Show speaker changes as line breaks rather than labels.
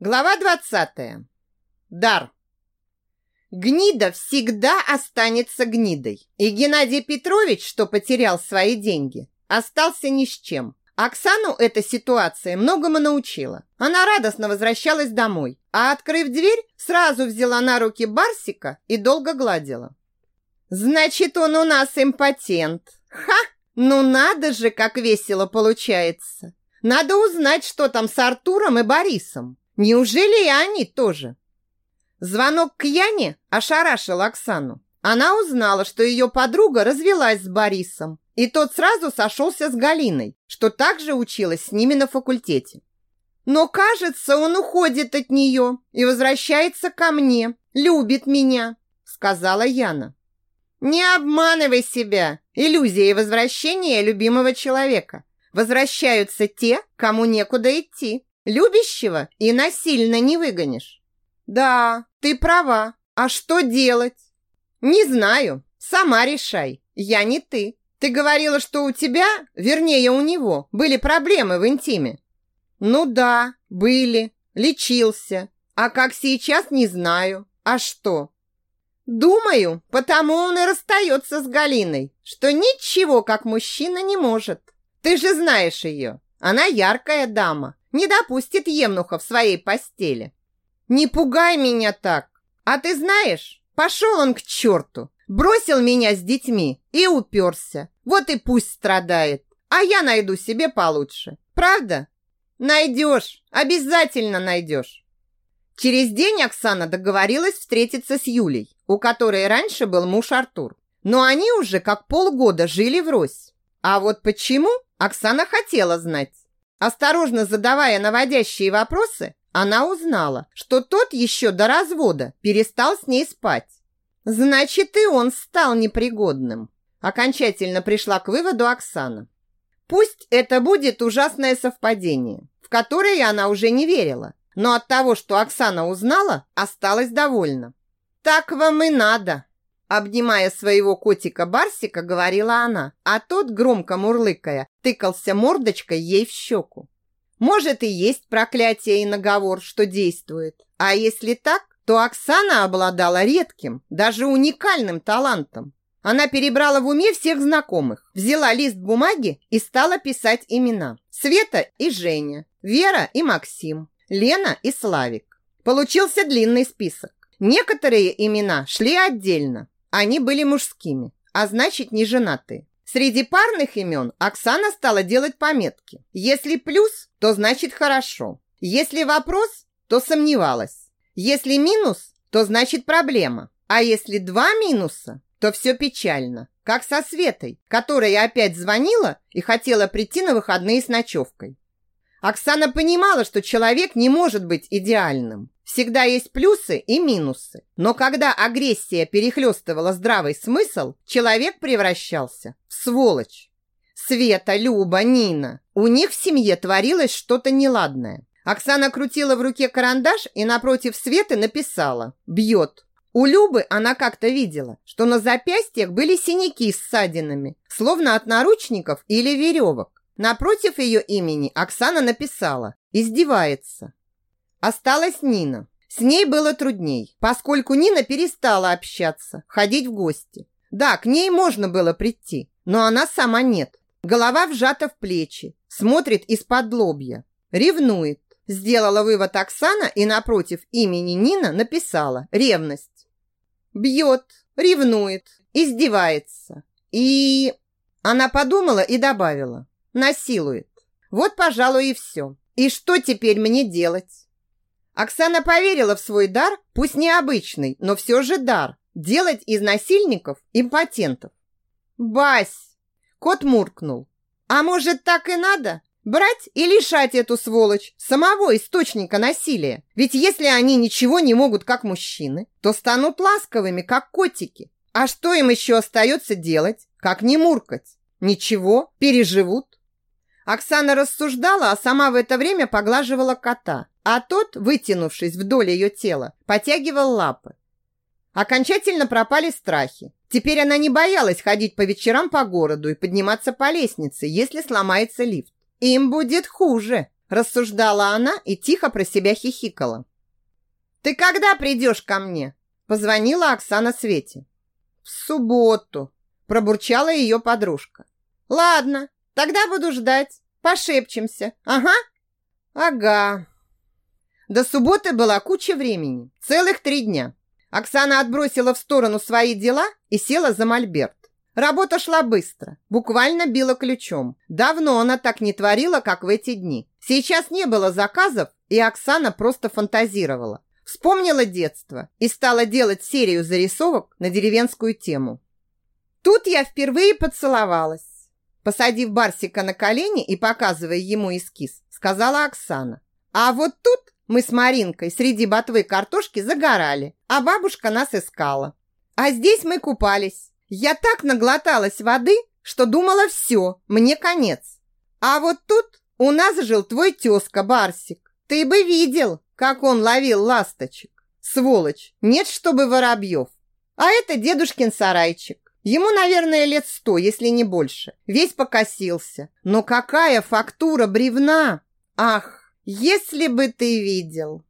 Глава 20. Дар. Гнида всегда останется гнидой. И Геннадий Петрович, что потерял свои деньги, остался ни с чем. Оксану эта ситуация многому научила. Она радостно возвращалась домой, а, открыв дверь, сразу взяла на руки Барсика и долго гладила. «Значит, он у нас импотент. Ха! Ну надо же, как весело получается. Надо узнать, что там с Артуром и Борисом. Неужели и они тоже? Звонок к Яне ошарашил Оксану. Она узнала, что ее подруга развелась с Борисом, и тот сразу сошелся с Галиной, что также училась с ними на факультете. Но, кажется, он уходит от нее и возвращается ко мне, любит меня, сказала Яна. Не обманывай себя. Иллюзия возвращения любимого человека. Возвращаются те, кому некуда идти. Любящего и насильно не выгонишь. Да, ты права. А что делать? Не знаю. Сама решай. Я не ты. Ты говорила, что у тебя, вернее, у него, были проблемы в интиме. Ну да, были. Лечился. А как сейчас, не знаю. А что? Думаю, потому он и расстается с Галиной, что ничего как мужчина не может. Ты же знаешь ее. Она яркая дама, не допустит Емнуха в своей постели. Не пугай меня так. А ты знаешь, пошел он к черту. Бросил меня с детьми и уперся. Вот и пусть страдает. А я найду себе получше. Правда? Найдешь. Обязательно найдешь. Через день Оксана договорилась встретиться с Юлей, у которой раньше был муж Артур. Но они уже как полгода жили врозь. А вот почему, Оксана хотела знать. Осторожно задавая наводящие вопросы, она узнала, что тот еще до развода перестал с ней спать. Значит, и он стал непригодным. Окончательно пришла к выводу Оксана. Пусть это будет ужасное совпадение, в которое она уже не верила, но от того, что Оксана узнала, осталась довольна. Так вам и надо, Обнимая своего котика Барсика, говорила она, а тот, громко мурлыкая, тыкался мордочкой ей в щеку. Может и есть проклятие и наговор, что действует. А если так, то Оксана обладала редким, даже уникальным талантом. Она перебрала в уме всех знакомых, взяла лист бумаги и стала писать имена. Света и Женя, Вера и Максим, Лена и Славик. Получился длинный список. Некоторые имена шли отдельно, они были мужскими, а значит не женаты. Среди парных имен Оксана стала делать пометки. Если плюс, то значит хорошо. Если вопрос, то сомневалась. Если минус, то значит проблема. А если два минуса, то все печально. Как со Светой, которая опять звонила и хотела прийти на выходные с ночевкой. Оксана понимала, что человек не может быть идеальным. Всегда есть плюсы и минусы. Но когда агрессия перехлестывала здравый смысл, человек превращался в сволочь. Света, Люба, Нина. У них в семье творилось что-то неладное. Оксана крутила в руке карандаш и напротив Светы написала «Бьет». У Любы она как-то видела, что на запястьях были синяки с ссадинами, словно от наручников или веревок. Напротив ее имени Оксана написала «Издевается». Осталась Нина. С ней было трудней, поскольку Нина перестала общаться, ходить в гости. Да, к ней можно было прийти, но она сама нет. Голова вжата в плечи, смотрит из-под лобья, ревнует. Сделала вывод Оксана и напротив имени Нина написала «ревность». Бьет, ревнует, издевается. И она подумала и добавила «насилует». Вот, пожалуй, и все. И что теперь мне делать? Оксана поверила в свой дар, пусть необычный, но все же дар, делать из насильников импотентов. «Бась!» – кот муркнул. «А может, так и надо? Брать и лишать эту сволочь самого источника насилия? Ведь если они ничего не могут, как мужчины, то станут ласковыми, как котики. А что им еще остается делать, как не муркать? Ничего, переживут». Оксана рассуждала, а сама в это время поглаживала кота – а тот, вытянувшись вдоль ее тела, потягивал лапы. Окончательно пропали страхи. Теперь она не боялась ходить по вечерам по городу и подниматься по лестнице, если сломается лифт. Им будет хуже. рассуждала она и тихо про себя хихикала. Ты когда придешь ко мне? Позвонила Оксана Свете. В субботу, пробурчала ее подружка. Ладно, тогда буду ждать. Пошепчемся. Ага. Ага. До субботы была куча времени, целых три дня. Оксана отбросила в сторону свои дела и села за мольберт. Работа шла быстро, буквально била ключом. Давно она так не творила, как в эти дни. Сейчас не было заказов, и Оксана просто фантазировала. Вспомнила детство и стала делать серию зарисовок на деревенскую тему. Тут я впервые поцеловалась. Посадив Барсика на колени и показывая ему эскиз, сказала Оксана. А вот тут мы с Маринкой среди ботвы картошки загорали, а бабушка нас искала. А здесь мы купались. Я так наглоталась воды, что думала все, мне конец. А вот тут у нас жил твой тезка Барсик. Ты бы видел, как он ловил ласточек. Сволочь, нет, чтобы воробьев. А это дедушкин сарайчик. Ему, наверное, лет сто, если не больше. Весь покосился. Но какая фактура бревна! Ах, если бы ты видел!